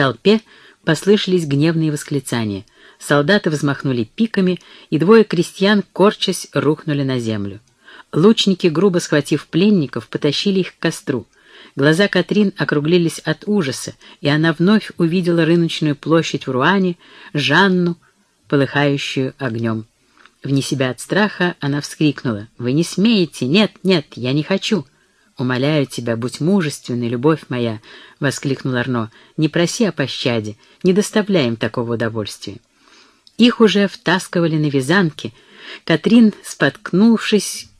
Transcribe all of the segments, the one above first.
толпе послышались гневные восклицания. Солдаты взмахнули пиками, и двое крестьян, корчась, рухнули на землю. Лучники, грубо схватив пленников, потащили их к костру. Глаза Катрин округлились от ужаса, и она вновь увидела рыночную площадь в Руане, Жанну, полыхающую огнем. Вне себя от страха она вскрикнула. «Вы не смеете! Нет, нет, я не хочу!» «Умоляю тебя, будь мужественной, любовь моя!» — воскликнул Арно. «Не проси о пощаде, не доставляй им такого удовольствия». Их уже втаскивали на вязанки. Катрин, споткнувшись,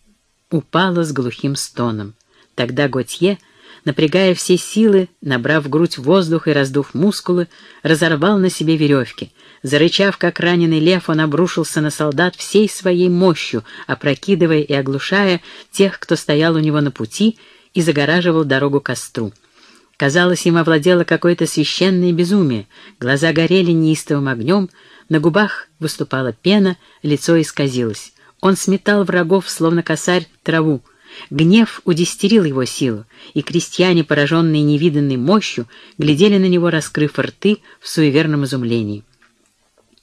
упала с глухим стоном. Тогда Готье, напрягая все силы, набрав грудь воздух и раздув мускулы, разорвал на себе веревки. Зарычав, как раненый лев, он обрушился на солдат всей своей мощью, опрокидывая и оглушая тех, кто стоял у него на пути и загораживал дорогу к костру. Казалось, им овладело какое-то священное безумие. Глаза горели неистовым огнем, на губах выступала пена, лицо исказилось. Он сметал врагов, словно косарь, траву. Гнев удестерил его силу, и крестьяне, пораженные невиданной мощью, глядели на него, раскрыв рты в суеверном изумлении.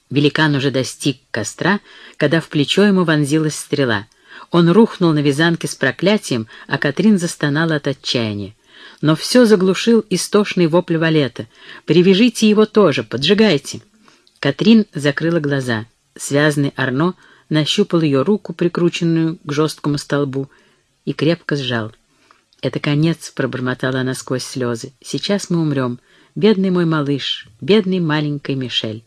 Великан уже достиг костра, когда в плечо ему вонзилась стрела. Он рухнул на вязанке с проклятием, а Катрин застонала от отчаяния. Но все заглушил истошный вопль Валета. «Привяжите его тоже, поджигайте!» Катрин закрыла глаза. Связанный Арно — нащупал ее руку, прикрученную к жесткому столбу, и крепко сжал. «Это конец», — пробормотала она сквозь слезы. «Сейчас мы умрем. Бедный мой малыш, бедный маленький Мишель».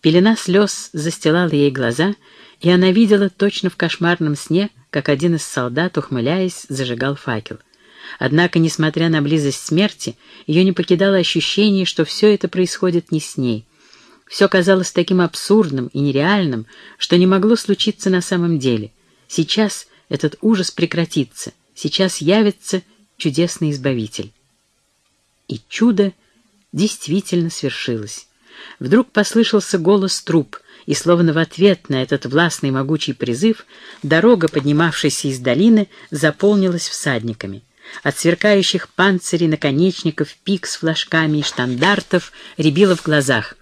Пелена слез застилала ей глаза, и она видела точно в кошмарном сне, как один из солдат, ухмыляясь, зажигал факел. Однако, несмотря на близость смерти, ее не покидало ощущение, что все это происходит не с ней — все казалось таким абсурдным и нереальным, что не могло случиться на самом деле. Сейчас этот ужас прекратится, сейчас явится чудесный избавитель. И чудо действительно свершилось. Вдруг послышался голос труп, и словно в ответ на этот властный могучий призыв дорога, поднимавшаяся из долины, заполнилась всадниками. От сверкающих панцирей, наконечников, пик с флажками и штандартов рябило в глазах.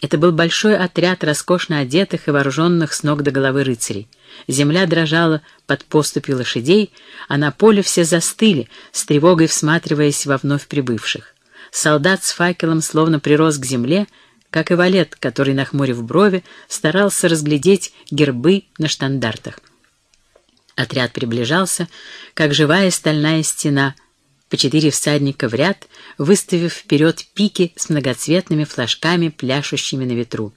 Это был большой отряд роскошно одетых и вооруженных с ног до головы рыцарей. Земля дрожала под поступью лошадей, а на поле все застыли, с тревогой всматриваясь во вновь прибывших. Солдат с факелом словно прирос к земле, как и валет, который, нахмурив брови, старался разглядеть гербы на штандартах. Отряд приближался, как живая стальная стена — по четыре всадника в ряд, выставив вперед пики с многоцветными флажками, пляшущими на ветру.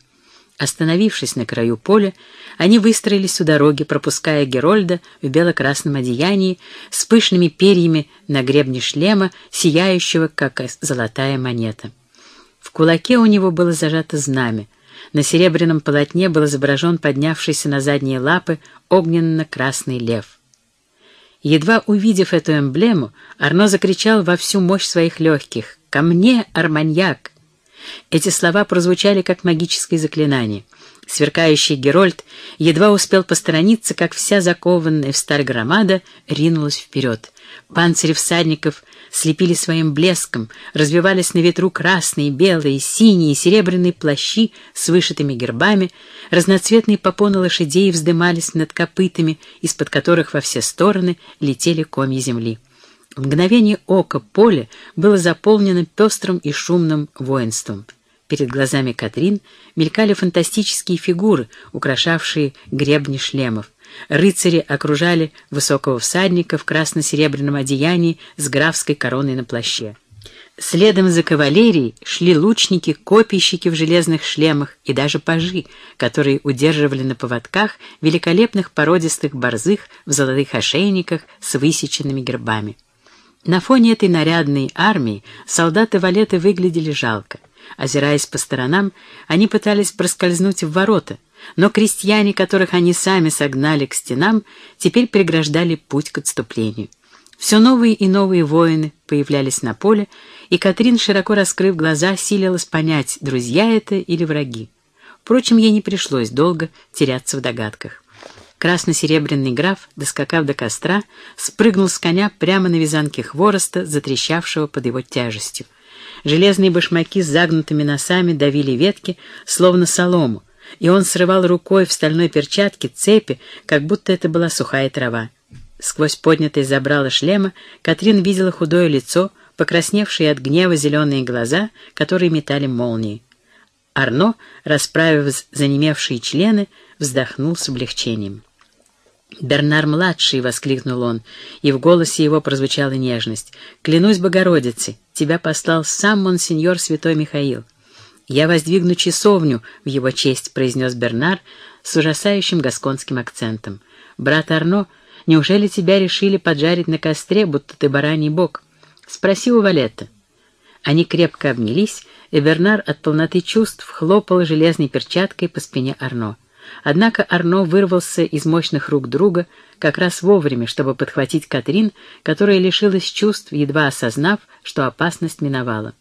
Остановившись на краю поля, они выстроились у дороги, пропуская Герольда в бело-красном одеянии с пышными перьями на гребне шлема, сияющего, как золотая монета. В кулаке у него было зажато знамя. На серебряном полотне был изображен поднявшийся на задние лапы огненно-красный лев. Едва увидев эту эмблему, Арно закричал во всю мощь своих легких «Ко мне, Арманьяк!». Эти слова прозвучали как магическое заклинание. Сверкающий Герольд едва успел посторониться, как вся закованная в сталь громада ринулась вперед. Панцири всадников слепили своим блеском, развивались на ветру красные, белые, синие, серебряные плащи с вышитыми гербами, разноцветные попоны лошадей вздымались над копытами, из-под которых во все стороны летели комья земли. В мгновение ока поле было заполнено пестрым и шумным воинством. Перед глазами Катрин мелькали фантастические фигуры, украшавшие гребни шлемов. Рыцари окружали высокого всадника в красно-серебряном одеянии с графской короной на плаще. Следом за кавалерией шли лучники, копийщики в железных шлемах и даже пажи, которые удерживали на поводках великолепных породистых борзых в золотых ошейниках с высеченными гербами. На фоне этой нарядной армии солдаты-валеты выглядели жалко. Озираясь по сторонам, они пытались проскользнуть в ворота, но крестьяне, которых они сами согнали к стенам, теперь преграждали путь к отступлению. Все новые и новые воины появлялись на поле, и Катрин, широко раскрыв глаза, силилась понять, друзья это или враги. Впрочем, ей не пришлось долго теряться в догадках. Красно-серебряный граф, доскакав до костра, спрыгнул с коня прямо на вязанке хвороста, затрещавшего под его тяжестью. Железные башмаки с загнутыми носами давили ветки, словно солому, и он срывал рукой в стальной перчатке цепи, как будто это была сухая трава. Сквозь поднятые забрало шлема Катрин видела худое лицо, покрасневшие от гнева зеленые глаза, которые метали молнии. Арно, расправив занемевшие члены, вздохнул с облегчением. «Бернар-младший!» — воскликнул он, и в голосе его прозвучала нежность. «Клянусь Богородице, тебя послал сам монсеньор святой Михаил». «Я воздвигну часовню в его честь», — произнес Бернар с ужасающим гасконским акцентом. «Брат Арно, неужели тебя решили поджарить на костре, будто ты бараний бог? Спроси у Валета». Они крепко обнялись, и Бернар от полноты чувств хлопал железной перчаткой по спине Арно. Однако Арно вырвался из мощных рук друга как раз вовремя, чтобы подхватить Катрин, которая лишилась чувств, едва осознав, что опасность миновала.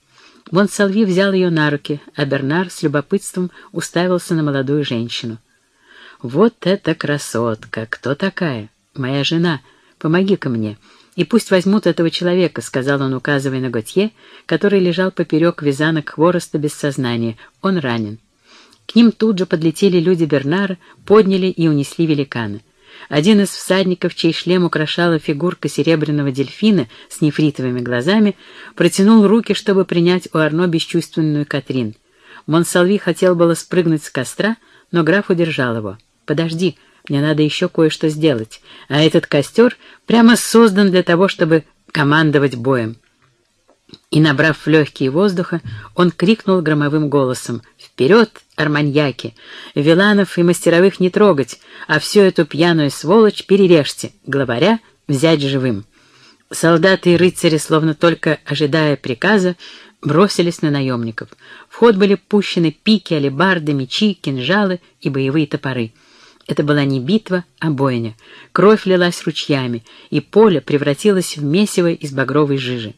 Монсалви взял ее на руки, а Бернар с любопытством уставился на молодую женщину. «Вот это красотка! Кто такая? Моя жена. Помоги-ка мне. И пусть возьмут этого человека», — сказал он, указывая на Готье, который лежал поперек вязанок хвороста без сознания. Он ранен. К ним тут же подлетели люди Бернара, подняли и унесли великана. Один из всадников, чей шлем украшала фигурка серебряного дельфина с нефритовыми глазами, протянул руки, чтобы принять у Арно бесчувственную Катрин. Монсалви хотел было спрыгнуть с костра, но граф удержал его. «Подожди, мне надо еще кое-что сделать, а этот костер прямо создан для того, чтобы командовать боем». И, набрав легкие воздуха, он крикнул громовым голосом «Вперед, арманьяки! Виланов и мастеровых не трогать, а всю эту пьяную сволочь перережьте, главаря взять живым». Солдаты и рыцари, словно только ожидая приказа, бросились на наемников. В ход были пущены пики, алебарды, мечи, кинжалы и боевые топоры. Это была не битва, а бойня. Кровь лилась ручьями, и поле превратилось в месиво из багровой жижи.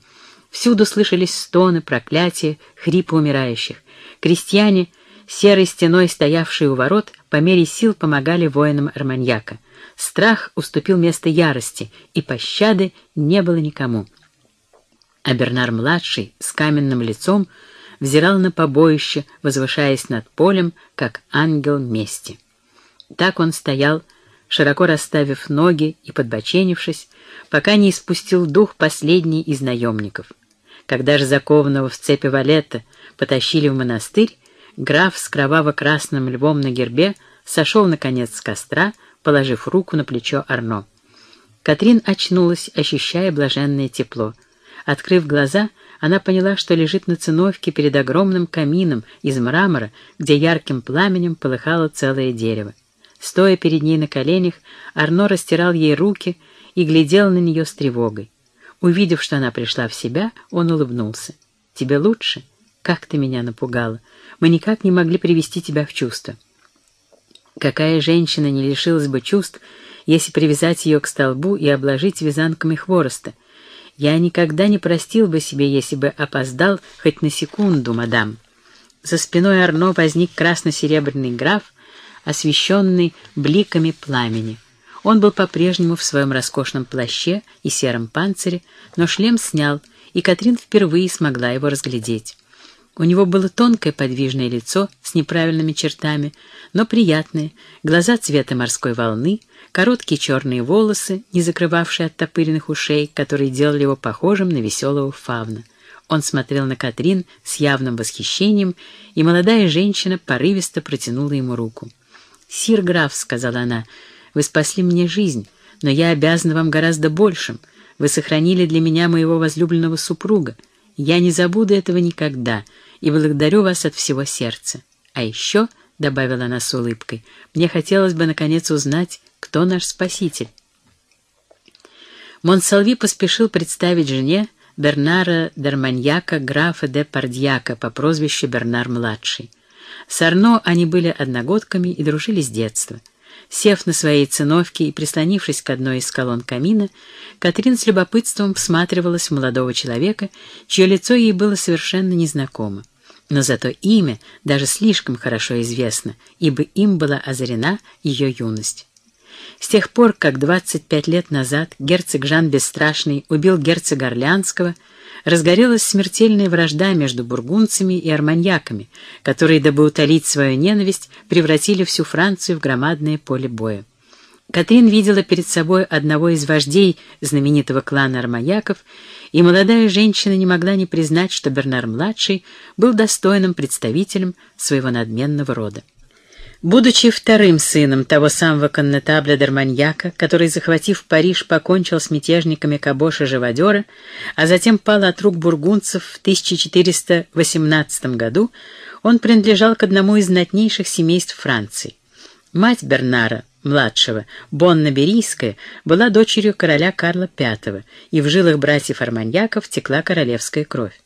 Всюду слышались стоны, проклятия, хрипы умирающих. Крестьяне, серой стеной стоявшие у ворот, по мере сил помогали воинам Арманьяка. Страх уступил место ярости, и пощады не было никому. А Бернар-младший с каменным лицом взирал на побоище, возвышаясь над полем, как ангел мести. Так он стоял, широко расставив ноги и подбоченившись, пока не испустил дух последний из наемников. Когда же закованного в цепи валета потащили в монастырь, граф с кроваво-красным львом на гербе сошел, наконец, с костра, положив руку на плечо Арно. Катрин очнулась, ощущая блаженное тепло. Открыв глаза, она поняла, что лежит на циновке перед огромным камином из мрамора, где ярким пламенем полыхало целое дерево. Стоя перед ней на коленях, Арно растирал ей руки и глядел на нее с тревогой. Увидев, что она пришла в себя, он улыбнулся. «Тебе лучше? Как ты меня напугала! Мы никак не могли привести тебя в чувство». Какая женщина не лишилась бы чувств, если привязать ее к столбу и обложить вязанками хвороста? Я никогда не простил бы себе, если бы опоздал хоть на секунду, мадам. За спиной Арно возник красно-серебряный граф, освещенный бликами пламени. Он был по-прежнему в своем роскошном плаще и сером панцире, но шлем снял, и Катрин впервые смогла его разглядеть. У него было тонкое подвижное лицо с неправильными чертами, но приятное, глаза цвета морской волны, короткие черные волосы, не закрывавшие оттопыренных ушей, которые делали его похожим на веселого фавна. Он смотрел на Катрин с явным восхищением, и молодая женщина порывисто протянула ему руку. «Сир граф», — сказала она, — вы спасли мне жизнь, но я обязана вам гораздо большим. Вы сохранили для меня моего возлюбленного супруга. Я не забуду этого никогда и благодарю вас от всего сердца. А еще, — добавила она с улыбкой, — мне хотелось бы, наконец, узнать, кто наш спаситель. Монсалви поспешил представить жене Бернара Дарманьяка, графа де Пардьяка по прозвищу Бернар-младший. С они были одногодками и дружили с детства. Сев на своей циновке и прислонившись к одной из колонн камина, Катрин с любопытством всматривалась в молодого человека, чье лицо ей было совершенно незнакомо. Но зато имя даже слишком хорошо известно, ибо им была озарена ее юность. С тех пор, как 25 лет назад герцог Жан Бесстрашный убил герцога Орлеанского, разгорелась смертельная вражда между бургунцами и арманьяками, которые, дабы утолить свою ненависть, превратили всю Францию в громадное поле боя. Катрин видела перед собой одного из вождей знаменитого клана арманьяков, и молодая женщина не могла не признать, что Бернар-младший был достойным представителем своего надменного рода. Будучи вторым сыном того самого коннетабля Дарманьяка, который, захватив Париж, покончил с мятежниками Кабоша-Живодера, а затем пал от рук бургунцев в 1418 году, он принадлежал к одному из знатнейших семейств Франции. Мать Бернара, младшего, Бонна Берийская, была дочерью короля Карла V, и в жилах братьев Арманьяков текла королевская кровь.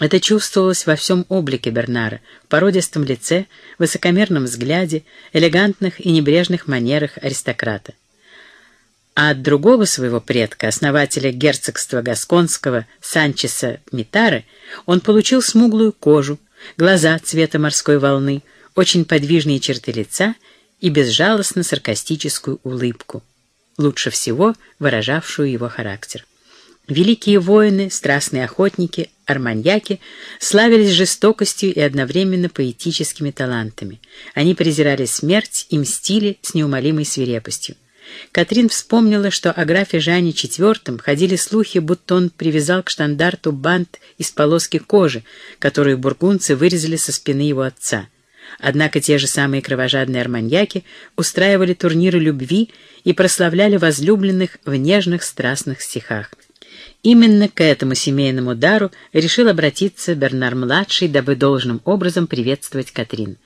Это чувствовалось во всем облике Бернара, в породистом лице, высокомерном взгляде, элегантных и небрежных манерах аристократа. А от другого своего предка, основателя герцогства Гасконского Санчеса Митары, он получил смуглую кожу, глаза цвета морской волны, очень подвижные черты лица и безжалостно-саркастическую улыбку, лучше всего выражавшую его характер. Великие воины, страстные охотники, арманьяки славились жестокостью и одновременно поэтическими талантами. Они презирали смерть и мстили с неумолимой свирепостью. Катрин вспомнила, что о графе Жане IV ходили слухи, будто он привязал к штандарту бант из полоски кожи, которую бургунцы вырезали со спины его отца. Однако те же самые кровожадные арманьяки устраивали турниры любви и прославляли возлюбленных в нежных страстных стихах. Именно к этому семейному дару решил обратиться Бернар-младший, дабы должным образом приветствовать Катрин.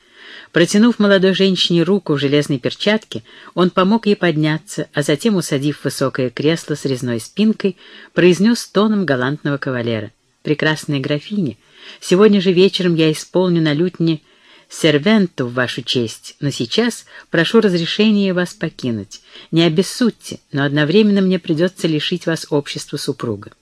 Протянув молодой женщине руку в железной перчатке, он помог ей подняться, а затем, усадив высокое кресло с резной спинкой, произнес тоном галантного кавалера. «Прекрасная графиня, сегодня же вечером я исполню на лютне сервенту в вашу честь, но сейчас прошу разрешения вас покинуть. Не обессудьте, но одновременно мне придется лишить вас общества супруга.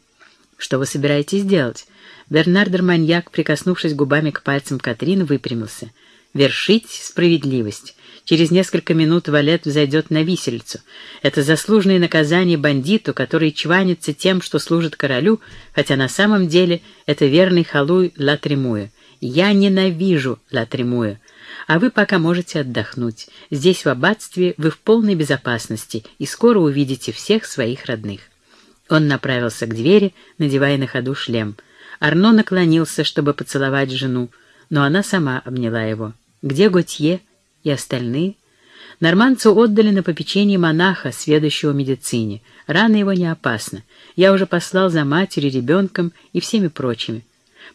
Что вы собираетесь делать? Бернард Арманьяк, прикоснувшись губами к пальцам Катрин, выпрямился. Вершить справедливость. Через несколько минут Валет взойдет на висельцу. Это заслуженное наказание бандиту, который чванится тем, что служит королю, хотя на самом деле это верный халуй Ла Тремуя. Я ненавижу Ла Тремуя. А вы пока можете отдохнуть. Здесь, в аббатстве, вы в полной безопасности и скоро увидите всех своих родных. Он направился к двери, надевая на ходу шлем. Арно наклонился, чтобы поцеловать жену, но она сама обняла его. «Где Готье и остальные?» Норманцу отдали на попечение монаха, сведущего медицине. Рана его не опасна. Я уже послал за матерью, ребенком и всеми прочими.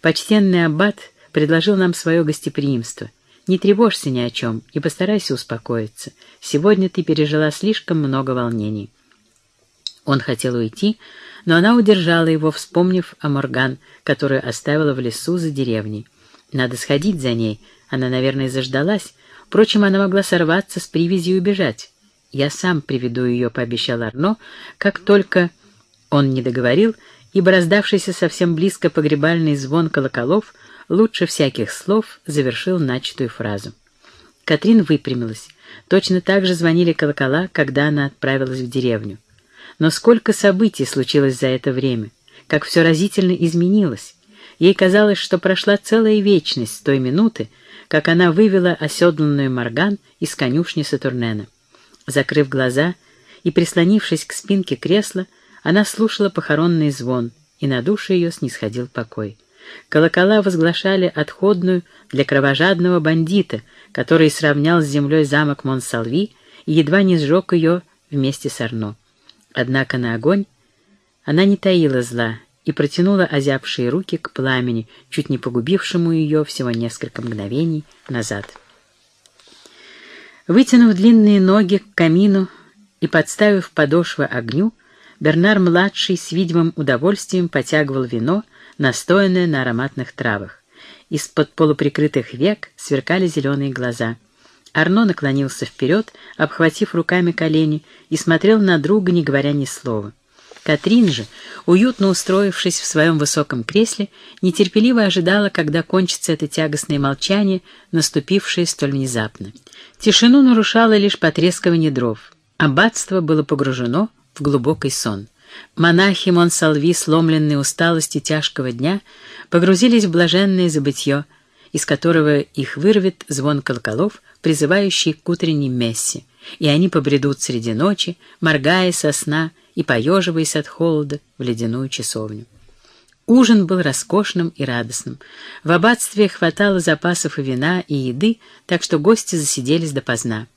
Почтенный аббат предложил нам свое гостеприимство. Не тревожься ни о чем и постарайся успокоиться. Сегодня ты пережила слишком много волнений. Он хотел уйти, но она удержала его, вспомнив о Морган, которую оставила в лесу за деревней. Надо сходить за ней, она, наверное, заждалась. Впрочем, она могла сорваться с привязью и убежать. «Я сам приведу ее», — пообещал Арно, как только он не договорил, ибо раздавшийся совсем близко погребальный звон колоколов лучше всяких слов завершил начатую фразу. Катрин выпрямилась. Точно так же звонили колокола, когда она отправилась в деревню. Но сколько событий случилось за это время, как все разительно изменилось. Ей казалось, что прошла целая вечность с той минуты, как она вывела оседланную Морган из конюшни Сатурнена. Закрыв глаза и прислонившись к спинке кресла, она слушала похоронный звон, и на душе ее снисходил покой. Колокола возглашали отходную для кровожадного бандита, который сравнял с землей замок Монсалви и едва не сжег ее вместе с Арно. Однако на огонь она не таила зла и протянула озябшие руки к пламени, чуть не погубившему ее всего несколько мгновений назад. Вытянув длинные ноги к камину и подставив подошвы огню, Бернар-младший с видимым удовольствием потягивал вино, настоянное на ароматных травах. Из-под полуприкрытых век сверкали зеленые глаза. Арно наклонился вперед, обхватив руками колени, и смотрел на друга, не говоря ни слова. Катрин же, уютно устроившись в своем высоком кресле, нетерпеливо ожидала, когда кончится это тягостное молчание, наступившее столь внезапно. Тишину нарушало лишь потрескивание дров. Аббатство было погружено в глубокий сон. Монахи Монсалви, сломленные усталостью тяжкого дня, погрузились в блаженное забытье, из которого их вырвет звон колоколов, призывающий к утренней мессе, и они побредут среди ночи, моргая со сна и поеживаясь от холода в ледяную часовню. Ужин был роскошным и радостным. В аббатстве хватало запасов и вина, и еды, так что гости засиделись допоздна.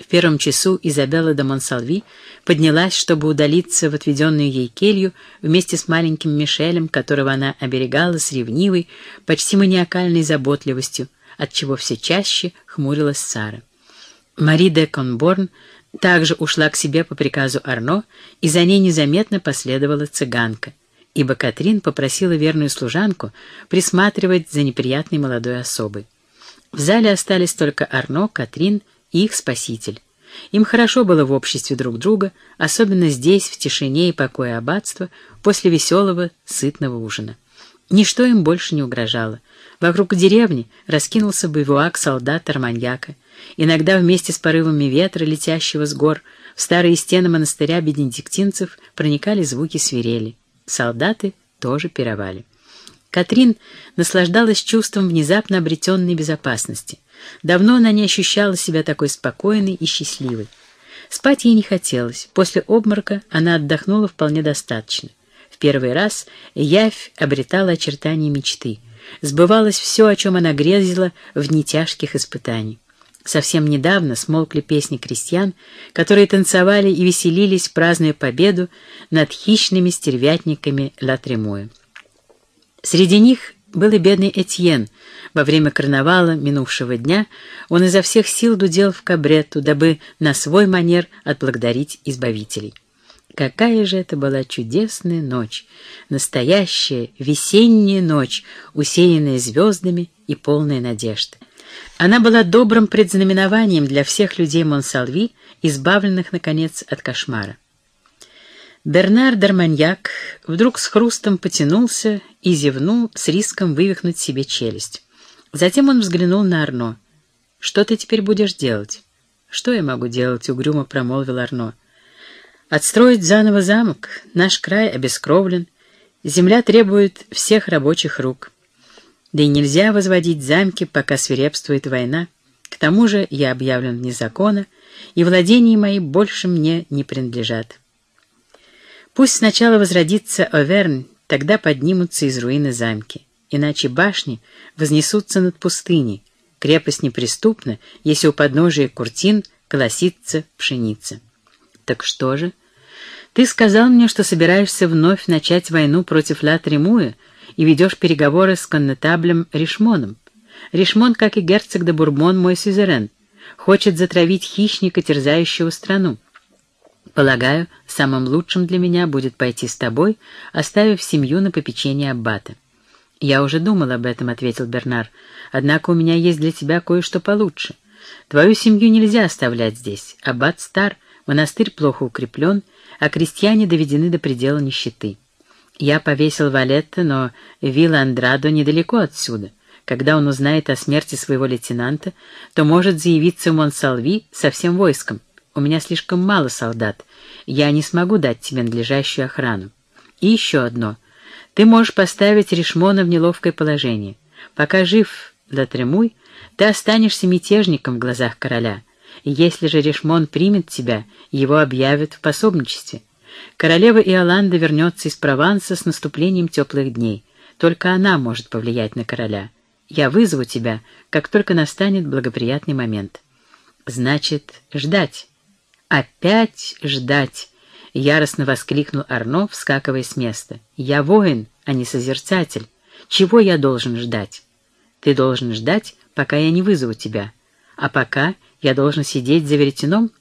В первом часу Изабелла де Монсалви поднялась, чтобы удалиться в отведенную ей келью вместе с маленьким Мишелем, которого она оберегала с ревнивой, почти маниакальной заботливостью, отчего все чаще хмурилась Сара. Мари де Конборн также ушла к себе по приказу Арно, и за ней незаметно последовала цыганка, ибо Катрин попросила верную служанку присматривать за неприятной молодой особой. В зале остались только Арно, Катрин их спаситель. Им хорошо было в обществе друг друга, особенно здесь, в тишине и покое аббатства, после веселого, сытного ужина. Ничто им больше не угрожало. Вокруг деревни раскинулся бивуак солдат-арманьяка. Иногда вместе с порывами ветра, летящего с гор, в старые стены монастыря бенедиктинцев проникали звуки свирели. Солдаты тоже пировали. Катрин наслаждалась чувством внезапно обретенной безопасности — Давно она не ощущала себя такой спокойной и счастливой. Спать ей не хотелось. После обморока она отдохнула вполне достаточно. В первый раз явь обретала очертания мечты. Сбывалось все, о чем она грезила в дни испытаний. Совсем недавно смолкли песни крестьян, которые танцевали и веселились, празднуя победу над хищными стервятниками Ла Тремоя. Среди них был и бедный Этьен. Во время карнавала минувшего дня он изо всех сил дудел в кабрету, дабы на свой манер отблагодарить избавителей. Какая же это была чудесная ночь, настоящая весенняя ночь, усеянная звездами и полная надежды. Она была добрым предзнаменованием для всех людей Монсалви, избавленных, наконец, от кошмара. Бернар Дарманьяк вдруг с хрустом потянулся и зевнул с риском вывихнуть себе челюсть. Затем он взглянул на Арно. «Что ты теперь будешь делать?» «Что я могу делать?» — угрюмо промолвил Арно. «Отстроить заново замок. Наш край обескровлен. Земля требует всех рабочих рук. Да и нельзя возводить замки, пока свирепствует война. К тому же я объявлен вне закона, и владения мои больше мне не принадлежат». Пусть сначала возродится Овернь, тогда поднимутся из руины замки. Иначе башни вознесутся над пустыней. Крепость неприступна, если у подножия куртин колосится пшеница. Так что же? Ты сказал мне, что собираешься вновь начать войну против Ла Тремуя и ведешь переговоры с коннетаблем Ришмоном. Ришмон, как и герцог де Бурбон, мой сюзерен, хочет затравить хищника, терзающего страну. Полагаю, самым лучшим для меня будет пойти с тобой, оставив семью на попечение аббата. «Я уже думал об этом», — ответил Бернар. «Однако у меня есть для тебя кое-что получше. Твою семью нельзя оставлять здесь. Аббат стар, монастырь плохо укреплен, а крестьяне доведены до предела нищеты. Я повесил Валетта, но вилла Андрадо недалеко отсюда. Когда он узнает о смерти своего лейтенанта, то может заявиться в Монсалви со всем войском. У меня слишком мало солдат. Я не смогу дать тебе надлежащую охрану. И еще одно. Ты можешь поставить Ришмона в неловкое положение. Пока жив Латремуй, ты останешься мятежником в глазах короля. Если же Ришмон примет тебя, его объявят в пособничестве. Королева Иоланда вернется из Прованса с наступлением теплых дней. Только она может повлиять на короля. Я вызову тебя, как только настанет благоприятный момент. Значит, ждать. «Опять ждать!» — яростно воскликнул Арно, вскакивая с места. «Я воин, а не созерцатель. Чего я должен ждать? Ты должен ждать, пока я не вызову тебя. А пока я должен сидеть за веретеном?»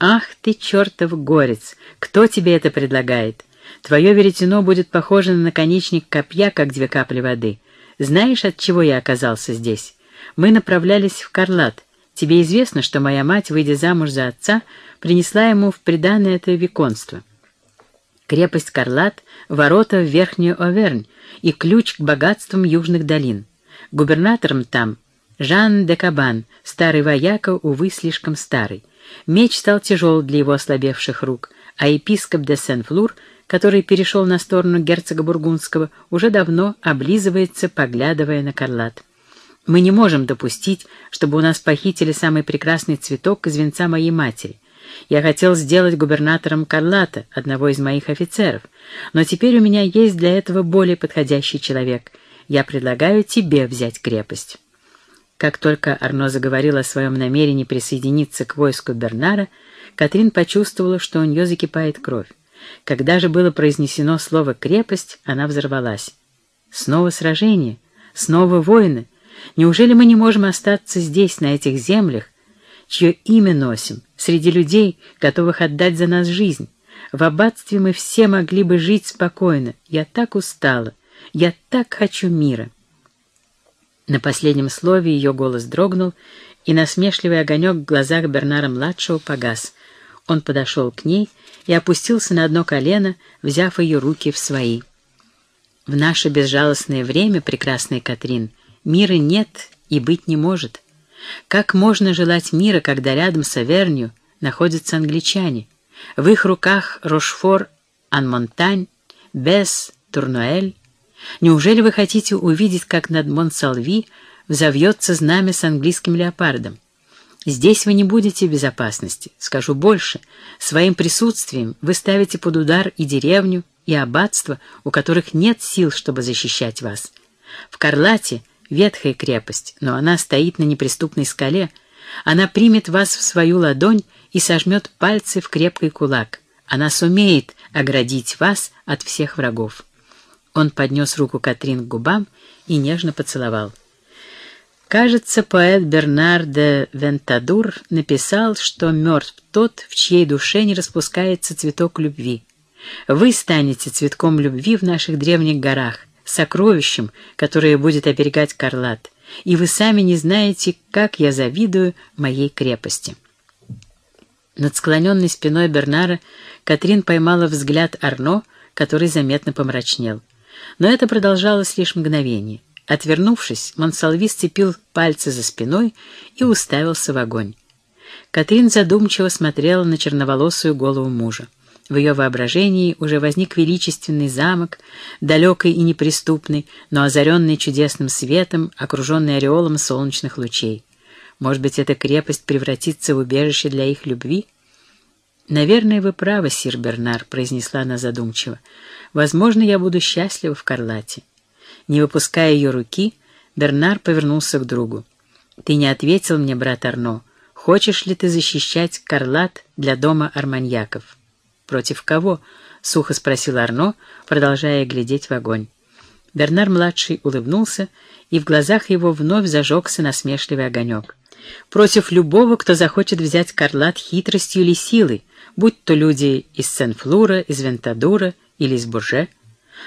«Ах ты, чертов горец! Кто тебе это предлагает? Твое веретено будет похоже на наконечник копья, как две капли воды. Знаешь, от чего я оказался здесь? Мы направлялись в Карлат. Тебе известно, что моя мать, выйдя замуж за отца, принесла ему в приданое это виконство. Крепость Карлат — ворота в Верхнюю Овернь и ключ к богатствам южных долин. Губернатором там Жан де Кабан, старый вояка, увы, слишком старый — Меч стал тяжел для его ослабевших рук, а епископ де Сен-Флур, который перешел на сторону герцога Бургундского, уже давно облизывается, поглядывая на Карлат. Мы не можем допустить, чтобы у нас похитили самый прекрасный цветок из венца моей матери. Я хотел сделать губернатором Карлата, одного из моих офицеров, но теперь у меня есть для этого более подходящий человек. Я предлагаю тебе взять крепость». Как только Арно заговорил о своем намерении присоединиться к войску Бернара, Катрин почувствовала, что у нее закипает кровь. Когда же было произнесено слово «крепость», она взорвалась. «Снова сражение? Снова войны? Неужели мы не можем остаться здесь, на этих землях, чье имя носим, среди людей, готовых отдать за нас жизнь? В аббатстве мы все могли бы жить спокойно. Я так устала. Я так хочу мира». На последнем слове ее голос дрогнул, и насмешливый огонек в глазах Бернара-младшего погас. Он подошел к ней и опустился на одно колено, взяв ее руки в свои. «В наше безжалостное время, прекрасная Катрин, мира нет и быть не может. Как можно желать мира, когда рядом с Авернью находятся англичане? В их руках Рошфор, Анмонтань, Бес, Турнуэль, Неужели вы хотите увидеть, как над Монсалви взовьется знамя с английским леопардом? Здесь вы не будете в безопасности. Скажу больше. Своим присутствием вы ставите под удар и деревню, и аббатство, у которых нет сил, чтобы защищать вас. В Карлате ветхая крепость, но она стоит на неприступной скале. Она примет вас в свою ладонь и сожмет пальцы в крепкий кулак. Она сумеет оградить вас от всех врагов. Он поднес руку Катрин к губам и нежно поцеловал. Кажется, поэт Бернар де Вентадур написал, что мертв тот, в чьей душе не распускается цветок любви. Вы станете цветком любви в наших древних горах, сокровищем, которое будет оберегать Карлат, и вы сами не знаете, как я завидую моей крепости. Над склоненной спиной Бернара Катрин поймала взгляд Арно, который заметно помрачнел. Но это продолжалось лишь мгновение. Отвернувшись, Монсалви сцепил пальцы за спиной и уставился в огонь. Катрин задумчиво смотрела на черноволосую голову мужа. В ее воображении уже возник величественный замок, далекий и неприступный, но озаренный чудесным светом, окруженный ореолом солнечных лучей. Может быть, эта крепость превратится в убежище для их любви? «Наверное, вы правы, сир Бернар», — произнесла она задумчиво. «Возможно, я буду счастлива в Карлате». Не выпуская ее руки, Бернар повернулся к другу. «Ты не ответил мне, брат Арно. Хочешь ли ты защищать Карлат для дома арманьяков?» «Против кого?» — сухо спросил Арно, продолжая глядеть в огонь. Бернар-младший улыбнулся, и в глазах его вновь зажегся насмешливый огонек. «Против любого, кто захочет взять Карлат хитростью или силой, будь то люди из Сен-Флура, из Вентадура или из Бурже.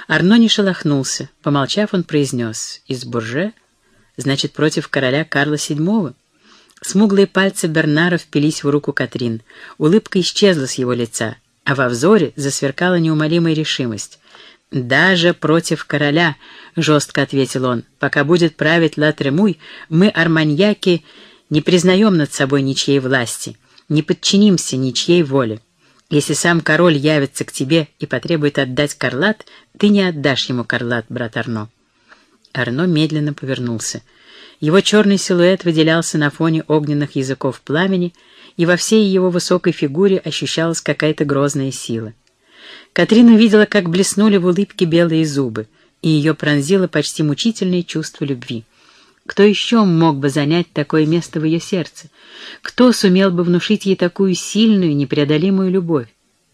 Арно не шелохнулся. Помолчав, он произнес «Из Бурже? Значит, против короля Карла VII?» Смуглые пальцы Бернара впились в руку Катрин. Улыбка исчезла с его лица, а во взоре засверкала неумолимая решимость. «Даже против короля», — жестко ответил он, — «пока будет править Латремуй, мы, арманьяки, не признаем над собой ничьей власти не подчинимся ничьей воле. Если сам король явится к тебе и потребует отдать Карлат, ты не отдашь ему Карлат, брат Арно». Арно медленно повернулся. Его черный силуэт выделялся на фоне огненных языков пламени, и во всей его высокой фигуре ощущалась какая-то грозная сила. Катрин увидела, как блеснули в улыбке белые зубы, и ее пронзило почти мучительное чувство любви. Кто еще мог бы занять такое место в ее сердце? Кто сумел бы внушить ей такую сильную, непреодолимую любовь?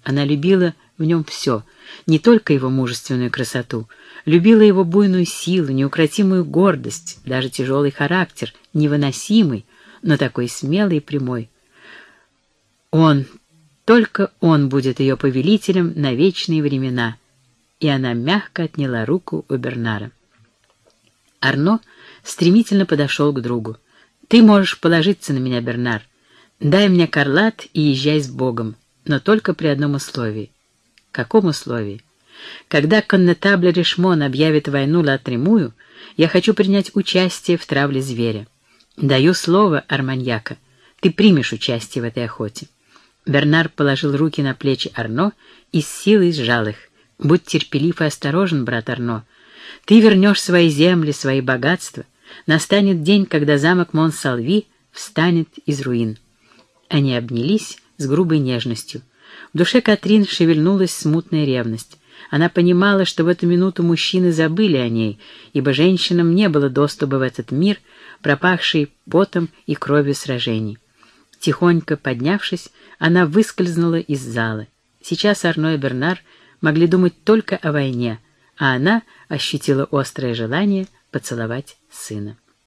Она любила в нем все, не только его мужественную красоту, любила его буйную силу, неукротимую гордость, даже тяжелый характер, невыносимый, но такой смелый и прямой. Он, только он будет ее повелителем на вечные времена. И она мягко отняла руку у Бернара. Арно стремительно подошел к другу. «Ты можешь положиться на меня, Бернар. Дай мне карлат и езжай с Богом, но только при одном условии». «Каком условии?» «Когда коннетабль Решмон объявит войну Латремую, я хочу принять участие в травле зверя. Даю слово, Арманьяка, Ты примешь участие в этой охоте». Бернар положил руки на плечи Арно и с силой сжал их. «Будь терпелив и осторожен, брат Арно. Ты вернешь свои земли, свои богатства. Настанет день, когда замок Монсалви встанет из руин». Они обнялись с грубой нежностью. В душе Катрин шевельнулась смутная ревность. Она понимала, что в эту минуту мужчины забыли о ней, ибо женщинам не было доступа в этот мир, пропахший потом и кровью сражений. Тихонько поднявшись, она выскользнула из зала. Сейчас Арно и Бернар могли думать только о войне, а она ощутила острое желание поцеловать сына.